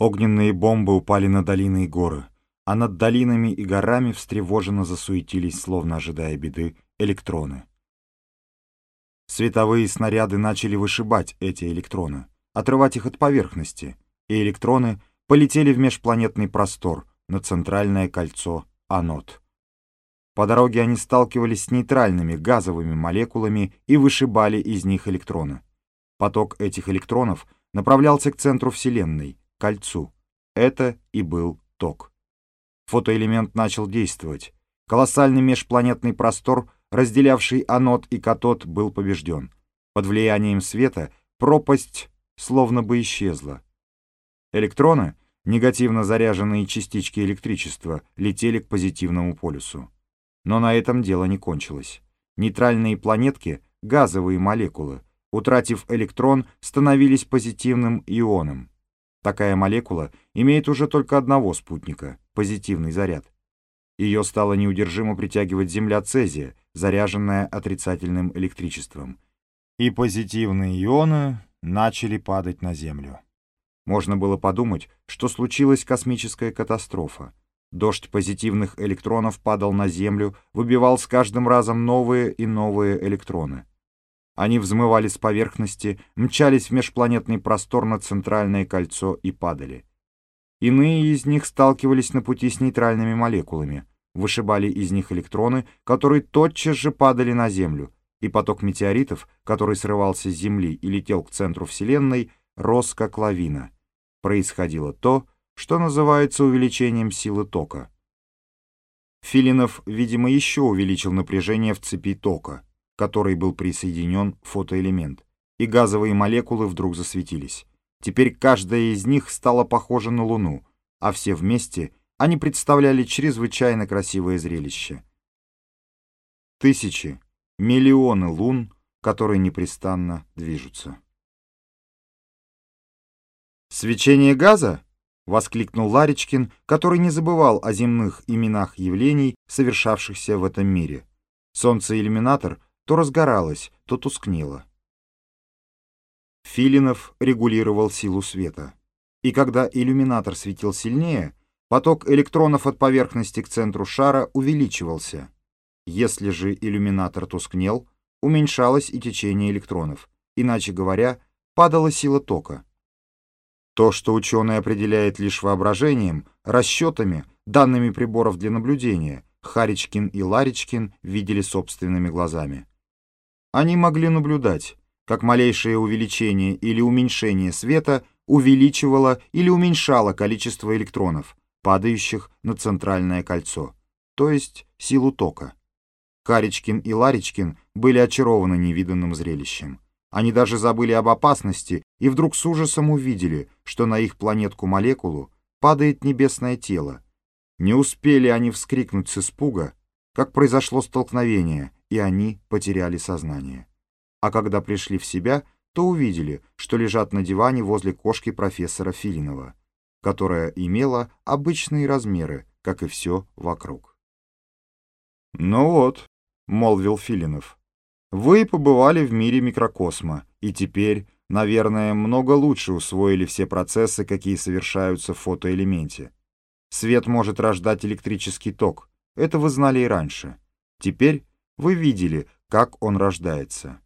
Огненные бомбы упали на долины и горы, а над долинами и горами встревоженно засуетились, словно ожидая беды, электроны. Световые снаряды начали вышибать эти электроны, отрывать их от поверхности, и электроны полетели в межпланетный простор на центральное кольцо анод. По дороге они сталкивались с нейтральными газовыми молекулами и вышибали из них электроны. Поток этих электронов направлялся к центру Вселенной, кольцу. Это и был ток. Фотоэлемент начал действовать. Колоссальный межпланетный простор, разделявший анод и катод, был побежден. Под влиянием света пропасть словно бы исчезла. Электроны, негативно заряженные частички электричества, летели к позитивному полюсу. Но на этом дело не кончилось. Нейтральные планетки, газовые молекулы, утратив электрон, становились позитивным ионом. Такая молекула имеет уже только одного спутника — позитивный заряд. Ее стало неудержимо притягивать Земля цезия, заряженная отрицательным электричеством. И позитивные ионы начали падать на Землю. Можно было подумать, что случилась космическая катастрофа. Дождь позитивных электронов падал на Землю, выбивал с каждым разом новые и новые электроны. Они взмывали с поверхности, мчались в межпланетный простор на центральное кольцо и падали. Иные из них сталкивались на пути с нейтральными молекулами, вышибали из них электроны, которые тотчас же падали на Землю, и поток метеоритов, который срывался с Земли и летел к центру Вселенной, рос как лавина. Происходило то, что называется увеличением силы тока. Филинов, видимо, еще увеличил напряжение в цепи тока — которой был присоединен фотоэлемент, и газовые молекулы вдруг засветились. Теперь каждая из них стала похожа на Луну, а все вместе они представляли чрезвычайно красивое зрелище. Тысячи, миллионы лун, которые непрестанно движутся. «Свечение газа?» — воскликнул Ларичкин, который не забывал о земных именах явлений, совершавшихся в этом мире. Солнце-иллюминатор то разгоралась, то тускнела. Филинов регулировал силу света. И когда иллюминатор светил сильнее, поток электронов от поверхности к центру шара увеличивался. Если же иллюминатор тускнел, уменьшалось и течение электронов, иначе говоря, падала сила тока. То, что ученый определяет лишь воображением, расчетами, данными приборов для наблюдения, Харичкин и Ларичкин видели собственными глазами. Они могли наблюдать, как малейшее увеличение или уменьшение света увеличивало или уменьшало количество электронов, падающих на центральное кольцо, то есть силу тока. Каричкин и Ларичкин были очарованы невиданным зрелищем. Они даже забыли об опасности и вдруг с ужасом увидели, что на их планетку-молекулу падает небесное тело. Не успели они вскрикнуть с испуга, как произошло столкновение, и они потеряли сознание. А когда пришли в себя, то увидели, что лежат на диване возле кошки профессора Филинова, которая имела обычные размеры, как и все вокруг. «Ну вот», — молвил Филинов, — «вы побывали в мире микрокосма, и теперь, наверное, много лучше усвоили все процессы, какие совершаются в фотоэлементе. Свет может рождать электрический ток, это вы знали и раньше. Теперь вы видели, как он рождается.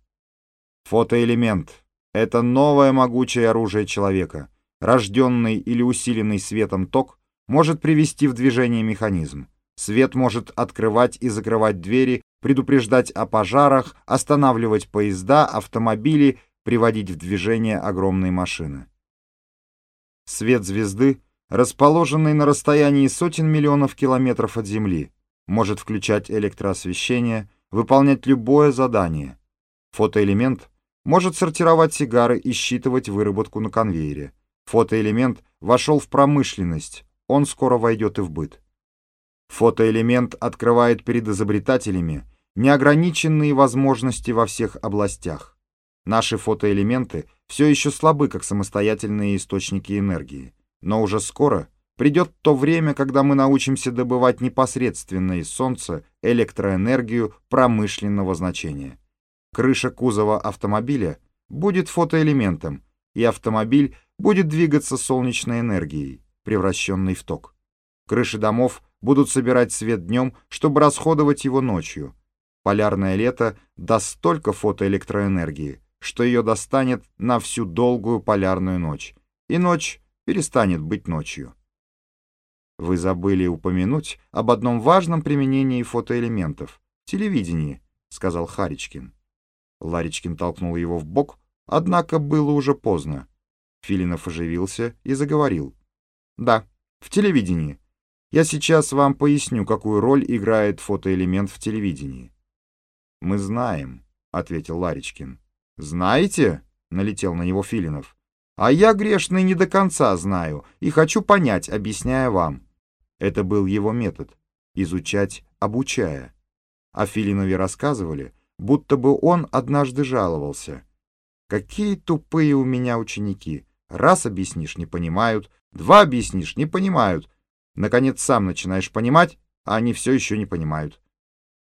Фотоэлемент — это новое могучее оружие человека. Рожденный или усиленный светом ток может привести в движение механизм. Свет может открывать и закрывать двери, предупреждать о пожарах, останавливать поезда, автомобили, приводить в движение огромные машины. Свет звезды, расположенный на расстоянии сотен миллионов километров от Земли, может включать электроосвещение, выполнять любое задание. Фотоэлемент может сортировать сигары и считывать выработку на конвейере. Фотоэлемент вошел в промышленность, он скоро войдет и в быт. Фотоэлемент открывает перед изобретателями неограниченные возможности во всех областях. Наши фотоэлементы все еще слабы как самостоятельные источники энергии, но уже скоро Придет то время, когда мы научимся добывать непосредственно из Солнца электроэнергию промышленного значения. Крыша кузова автомобиля будет фотоэлементом, и автомобиль будет двигаться солнечной энергией, превращенной в ток. Крыши домов будут собирать свет днем, чтобы расходовать его ночью. Полярное лето даст столько фотоэлектроэнергии, что ее достанет на всю долгую полярную ночь, и ночь перестанет быть ночью. Вы забыли упомянуть об одном важном применении фотоэлементов — телевидении, — сказал Харичкин. Ларичкин толкнул его в бок, однако было уже поздно. Филинов оживился и заговорил. «Да, в телевидении. Я сейчас вам поясню, какую роль играет фотоэлемент в телевидении». «Мы знаем», — ответил Ларичкин. «Знаете?» — налетел на него Филинов. «А я, грешный, не до конца знаю и хочу понять, объясняя вам». Это был его метод — изучать, обучая. О Филинове рассказывали, будто бы он однажды жаловался. «Какие тупые у меня ученики! Раз объяснишь — не понимают, два объяснишь — не понимают. Наконец сам начинаешь понимать, а они все еще не понимают».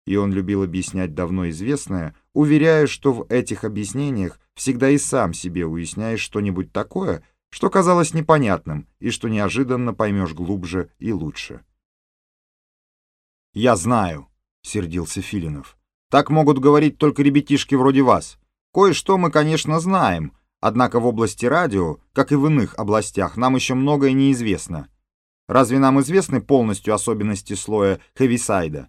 И он любил объяснять давно известное, уверяя, что в этих объяснениях всегда и сам себе уясняешь что-нибудь такое, что казалось непонятным и что неожиданно поймешь глубже и лучше. «Я знаю», — сердился Филинов. «Так могут говорить только ребятишки вроде вас. Кое-что мы, конечно, знаем, однако в области радио, как и в иных областях, нам еще многое неизвестно. Разве нам известны полностью особенности слоя Хевисайда?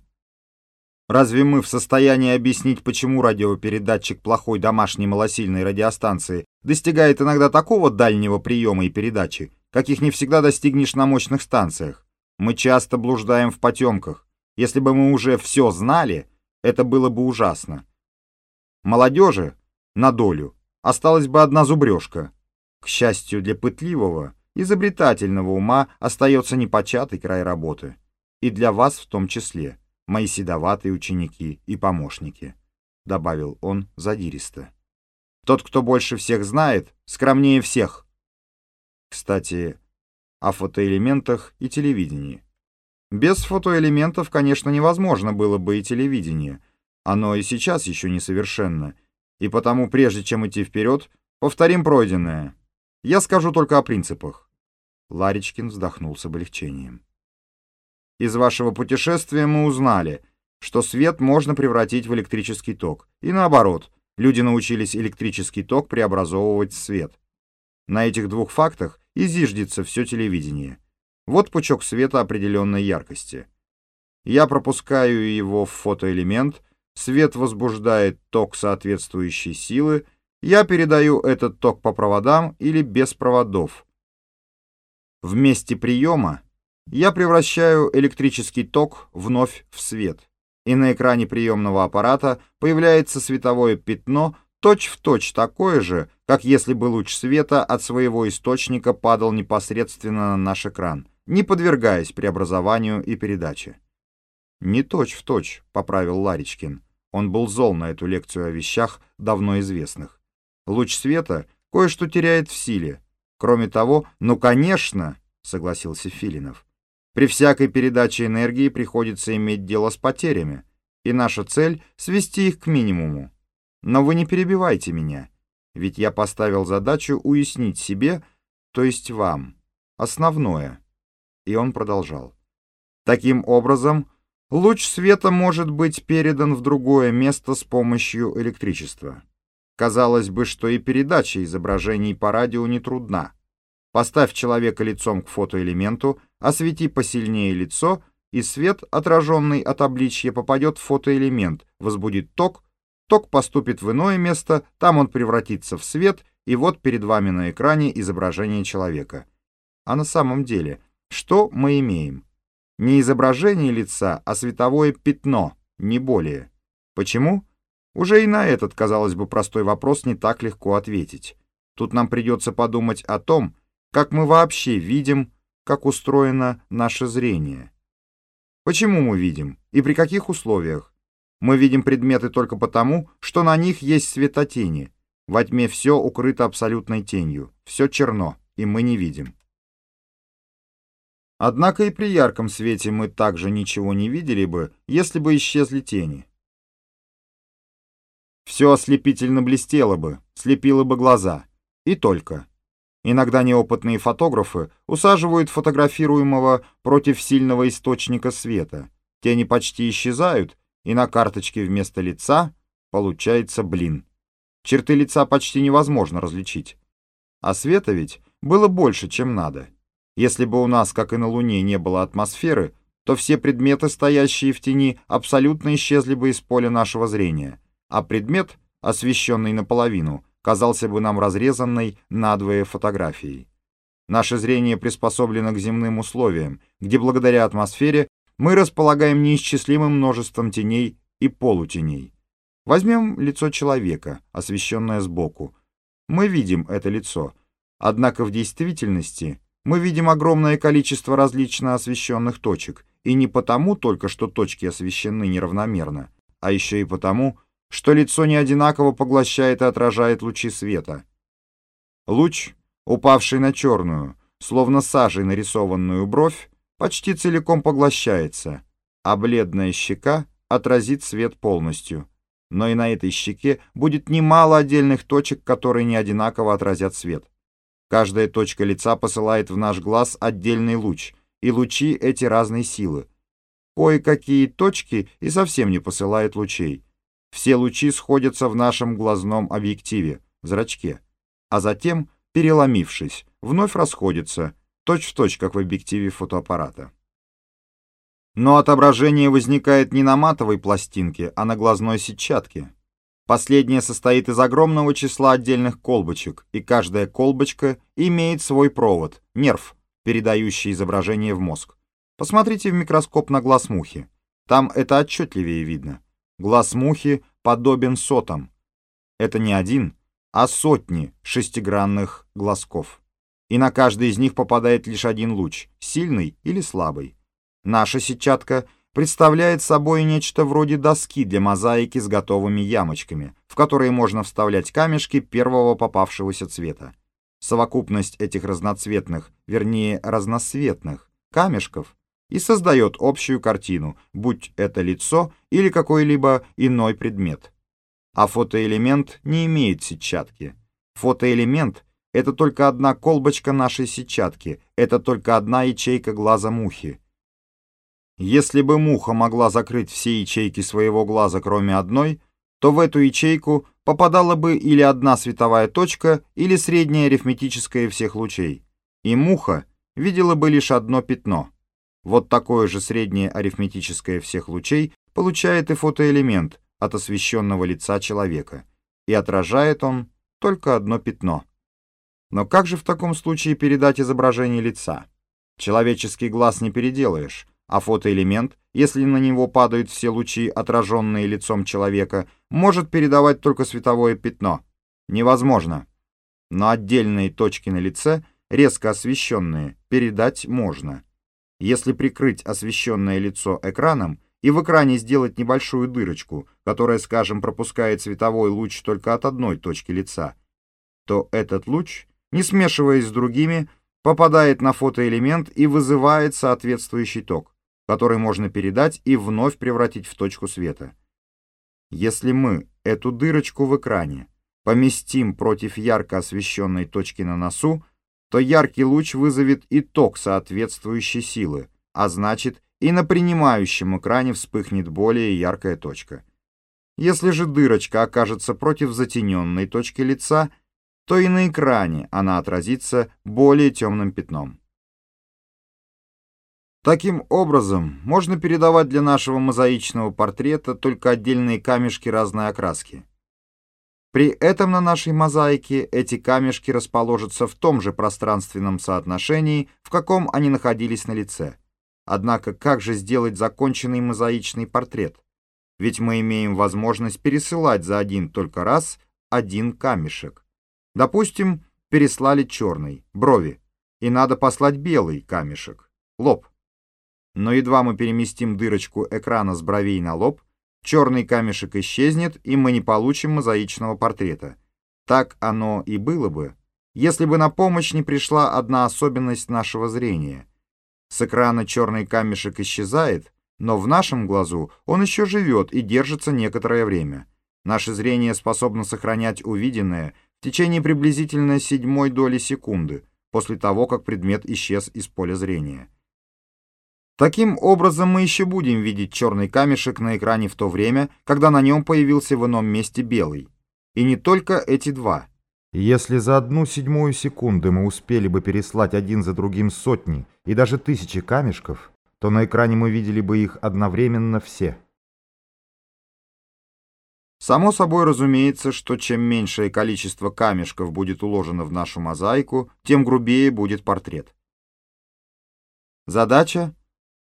Разве мы в состоянии объяснить, почему радиопередатчик плохой домашней малосильной радиостанции достигает иногда такого дальнего приема и передачи, каких не всегда достигнешь на мощных станциях? Мы часто блуждаем в потемках. Если бы мы уже все знали, это было бы ужасно. Молодежи, на долю, осталась бы одна зубрежка. К счастью для пытливого, изобретательного ума остается непочатый край работы. И для вас в том числе мои седоватые ученики и помощники», — добавил он задиристо. «Тот, кто больше всех знает, скромнее всех». Кстати, о фотоэлементах и телевидении. Без фотоэлементов, конечно, невозможно было бы и телевидение. Оно и сейчас еще несовершенно. И потому, прежде чем идти вперед, повторим пройденное. Я скажу только о принципах. Ларичкин вздохнул с облегчением. Из вашего путешествия мы узнали, что свет можно превратить в электрический ток. И наоборот, люди научились электрический ток преобразовывать в свет. На этих двух фактах и зиждется все телевидение. Вот пучок света определенной яркости. Я пропускаю его в фотоэлемент, свет возбуждает ток соответствующей силы, я передаю этот ток по проводам или без проводов. В месте приема я превращаю электрический ток вновь в свет, и на экране приемного аппарата появляется световое пятно точь-в-точь точь такое же, как если бы луч света от своего источника падал непосредственно на наш экран, не подвергаясь преобразованию и передаче. «Не точь-в-точь», точь, поправил Ларичкин. Он был зол на эту лекцию о вещах, давно известных. Луч света кое-что теряет в силе. Кроме того, ну, конечно, согласился Филинов. При всякой передаче энергии приходится иметь дело с потерями, и наша цель — свести их к минимуму. Но вы не перебивайте меня, ведь я поставил задачу уяснить себе, то есть вам, основное. И он продолжал. Таким образом, луч света может быть передан в другое место с помощью электричества. Казалось бы, что и передача изображений по радио не трудна. Поставь человека лицом к фотоэлементу, освети посильнее лицо, и свет, отраженный от обличья, попадет в фотоэлемент, возбудит ток, ток поступит в иное место, там он превратится в свет, и вот перед вами на экране изображение человека. А на самом деле, что мы имеем? Не изображение лица, а световое пятно, не более. Почему? Уже и на этот, казалось бы, простой вопрос не так легко ответить. Тут нам придется подумать о том, как мы вообще видим, как устроено наше зрение. Почему мы видим и при каких условиях? Мы видим предметы только потому, что на них есть светотени. Во тьме все укрыто абсолютной тенью, все черно, и мы не видим. Однако и при ярком свете мы также ничего не видели бы, если бы исчезли тени. Все ослепительно блестело бы, слепило бы глаза. И только. Иногда неопытные фотографы усаживают фотографируемого против сильного источника света. Тени почти исчезают, и на карточке вместо лица получается блин. Черты лица почти невозможно различить. А света ведь было больше, чем надо. Если бы у нас, как и на Луне, не было атмосферы, то все предметы, стоящие в тени, абсолютно исчезли бы из поля нашего зрения, а предмет, освещенный наполовину, казался бы нам разрезанной надвое фотографией. Наше зрение приспособлено к земным условиям, где благодаря атмосфере мы располагаем неисчислимым множеством теней и полутеней. Возьмем лицо человека, освещенное сбоку. Мы видим это лицо, однако в действительности мы видим огромное количество различно освещенных точек, и не потому только, что точки освещены неравномерно, а еще и потому, что лицо не одинаково поглощает и отражает лучи света. Луч, упавший на черную, словно сажей нарисованную бровь, почти целиком поглощается, а бледная щека отразит свет полностью. Но и на этой щеке будет немало отдельных точек, которые не одинаково отразят свет. Каждая точка лица посылает в наш глаз отдельный луч, и лучи эти разной силы. Кое-какие точки и совсем не посылают лучей. Все лучи сходятся в нашем глазном объективе, зрачке, а затем, переломившись, вновь расходятся, точь-в-точь, точь, как в объективе фотоаппарата. Но отображение возникает не на матовой пластинке, а на глазной сетчатке. Последняя состоит из огромного числа отдельных колбочек, и каждая колбочка имеет свой провод, нерв, передающий изображение в мозг. Посмотрите в микроскоп на глаз мухи. Там это отчетливее видно. Глаз мухи подобен сотам. Это не один, а сотни шестигранных глазков. И на каждый из них попадает лишь один луч, сильный или слабый. Наша сетчатка представляет собой нечто вроде доски для мозаики с готовыми ямочками, в которые можно вставлять камешки первого попавшегося цвета. Совокупность этих разноцветных, вернее разноцветных, камешков и создает общую картину, будь это лицо или какой-либо иной предмет. А фотоэлемент не имеет сетчатки. Фотоэлемент — это только одна колбочка нашей сетчатки, это только одна ячейка глаза мухи. Если бы муха могла закрыть все ячейки своего глаза, кроме одной, то в эту ячейку попадала бы или одна световая точка, или средняя арифметическая всех лучей. И муха видела бы лишь одно пятно — вот такое же среднее арифметическое всех лучей получает и фотоэлемент от освещенного лица человека, и отражает он только одно пятно. Но как же в таком случае передать изображение лица? Человеческий глаз не переделаешь, а фотоэлемент, если на него падают все лучи, отраженные лицом человека, может передавать только световое пятно. Невозможно. Но отдельные точки на лице, резко освещенные, передать можно. Если прикрыть освещенное лицо экраном и в экране сделать небольшую дырочку, которая, скажем, пропускает световой луч только от одной точки лица, то этот луч, не смешиваясь с другими, попадает на фотоэлемент и вызывает соответствующий ток, который можно передать и вновь превратить в точку света. Если мы эту дырочку в экране поместим против ярко освещенной точки на носу, то яркий луч вызовет и ток соответствующей силы, а значит и на принимающем экране вспыхнет более яркая точка. Если же дырочка окажется против затененной точки лица, то и на экране она отразится более темным пятном. Таким образом, можно передавать для нашего мозаичного портрета только отдельные камешки разной окраски. При этом на нашей мозаике эти камешки расположатся в том же пространственном соотношении, в каком они находились на лице. Однако как же сделать законченный мозаичный портрет? Ведь мы имеем возможность пересылать за один только раз один камешек. Допустим, переслали черный, брови, и надо послать белый камешек, лоб. Но едва мы переместим дырочку экрана с бровей на лоб, черный камешек исчезнет, и мы не получим мозаичного портрета. Так оно и было бы, если бы на помощь не пришла одна особенность нашего зрения. С экрана черный камешек исчезает, но в нашем глазу он еще живет и держится некоторое время. Наше зрение способно сохранять увиденное в течение приблизительно седьмой доли секунды после того, как предмет исчез из поля зрения. Таким образом, мы еще будем видеть черный камешек на экране в то время, когда на нем появился в ином месте белый. И не только эти два. Если за одну седьмую секунды мы успели бы переслать один за другим сотни и даже тысячи камешков, то на экране мы видели бы их одновременно все. Само собой разумеется, что чем меньшее количество камешков будет уложено в нашу мозаику, тем грубее будет портрет. Задача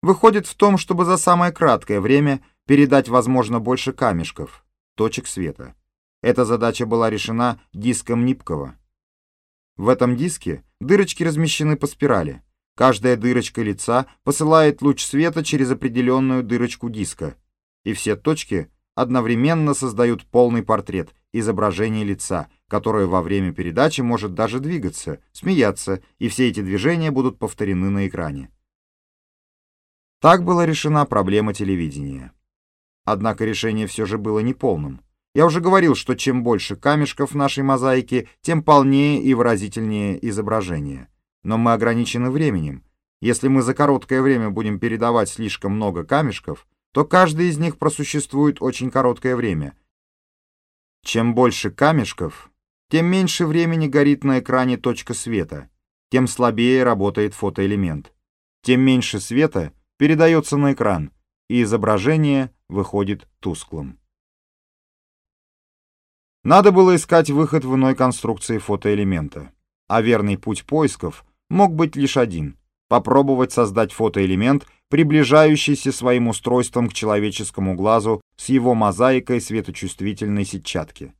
выходит в том, чтобы за самое краткое время передать, возможно, больше камешков, точек света. Эта задача была решена диском Нипкова. В этом диске дырочки размещены по спирали. Каждая дырочка лица посылает луч света через определенную дырочку диска, и все точки одновременно создают полный портрет, изображение лица, которое во время передачи может даже двигаться, смеяться, и все эти движения будут повторены на экране. Так была решена проблема телевидения. Однако решение все же было неполным. Я уже говорил, что чем больше камешков в нашей мозаике, тем полнее и выразительнее изображение. Но мы ограничены временем. Если мы за короткое время будем передавать слишком много камешков, то каждый из них просуществует очень короткое время. Чем больше камешков, тем меньше времени горит на экране точка света, тем слабее работает фотоэлемент. Тем меньше света передается на экран, и изображение выходит тусклым. Надо было искать выход в иной конструкции фотоэлемента, а верный путь поисков мог быть лишь один — попробовать создать фотоэлемент — приближающийся своим устройством к человеческому глазу с его мозаикой светочувствительной сетчатки.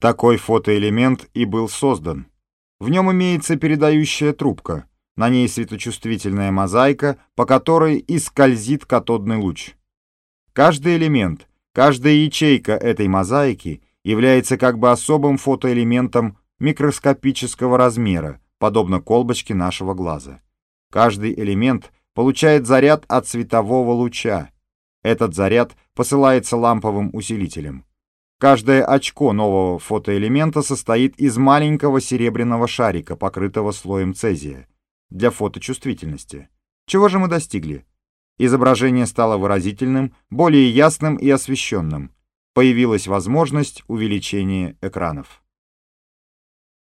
Такой фотоэлемент и был создан. В нем имеется передающая трубка, на ней светочувствительная мозаика, по которой и скользит катодный луч. Каждый элемент, каждая ячейка этой мозаики является как бы особым фотоэлементом микроскопического размера, подобно колбочке нашего глаза. Каждый элемент получает заряд от светового луча. Этот заряд посылается ламповым усилителем. Каждое очко нового фотоэлемента состоит из маленького серебряного шарика, покрытого слоем цезия, для фоточувствительности. Чего же мы достигли? Изображение стало выразительным, более ясным и освещенным. Появилась возможность увеличения экранов.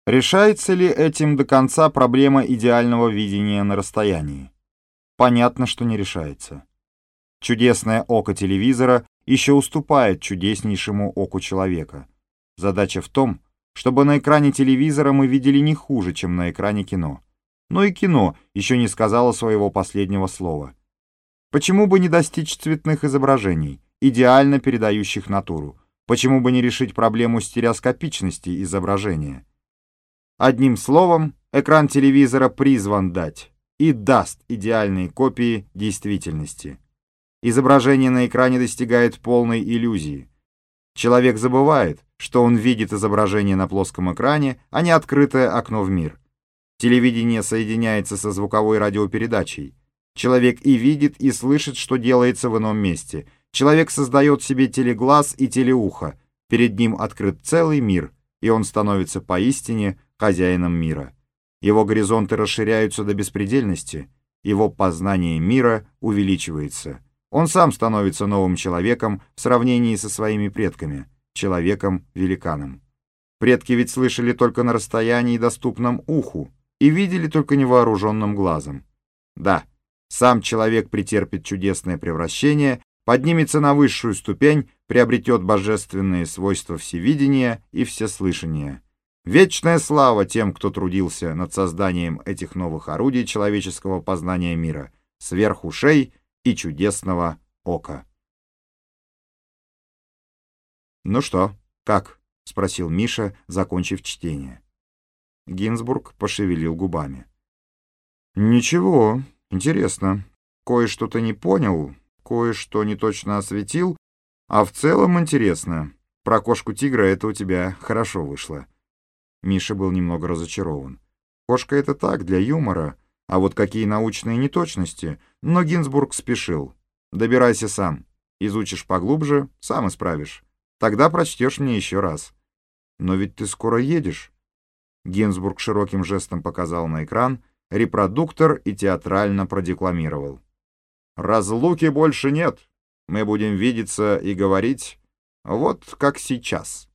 Решается ли этим до конца проблема идеального видения на расстоянии? понятно, что не решается. Чудесное око телевизора еще уступает чудеснейшему оку человека. Задача в том, чтобы на экране телевизора мы видели не хуже, чем на экране кино. Но и кино еще не сказало своего последнего слова. Почему бы не достичь цветных изображений, идеально передающих натуру? Почему бы не решить проблему стереоскопичности изображения? Одним словом, экран телевизора призван дать и даст идеальные копии действительности. Изображение на экране достигает полной иллюзии. Человек забывает, что он видит изображение на плоском экране, а не открытое окно в мир. Телевидение соединяется со звуковой радиопередачей. Человек и видит, и слышит, что делается в ином месте. Человек создает себе телеглаз и телеухо. Перед ним открыт целый мир, и он становится поистине хозяином мира. Его горизонты расширяются до беспредельности, его познание мира увеличивается. Он сам становится новым человеком в сравнении со своими предками, человеком-великаном. Предки ведь слышали только на расстоянии, доступном уху, и видели только невооруженным глазом. Да, сам человек претерпит чудесное превращение, поднимется на высшую ступень, приобретет божественные свойства всевидения и всеслышания. Вечная слава тем, кто трудился над созданием этих новых орудий человеческого познания мира, сверх ушей и чудесного ока. «Ну что, как?» — спросил Миша, закончив чтение. Гинзбург пошевелил губами. «Ничего, интересно. Кое-что ты не понял, кое-что не точно осветил, а в целом интересно. Про кошку-тигра это у тебя хорошо вышло». Миша был немного разочарован. Кошка — это так, для юмора. А вот какие научные неточности. Но Гинзбург спешил. Добирайся сам. Изучишь поглубже, сам исправишь. Тогда прочтешь мне еще раз. Но ведь ты скоро едешь. Гинзбург широким жестом показал на экран репродуктор и театрально продекламировал. «Разлуки больше нет. Мы будем видеться и говорить, вот как сейчас».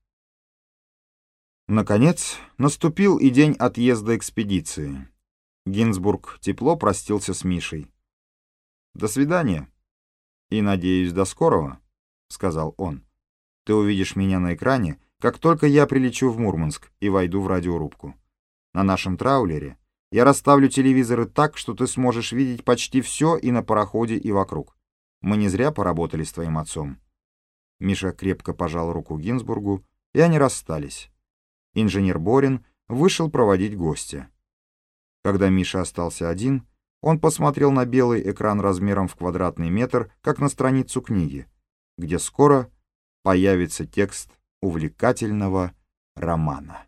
Наконец, наступил и день отъезда экспедиции. Гинзбург тепло простился с Мишей. «До свидания. И, надеюсь, до скорого», — сказал он. «Ты увидишь меня на экране, как только я прилечу в Мурманск и войду в радиорубку. На нашем траулере я расставлю телевизоры так, что ты сможешь видеть почти все и на пароходе, и вокруг. Мы не зря поработали с твоим отцом». Миша крепко пожал руку Гинзбургу, и они расстались. Инженер Борин вышел проводить гостя. Когда Миша остался один, он посмотрел на белый экран размером в квадратный метр, как на страницу книги, где скоро появится текст увлекательного романа.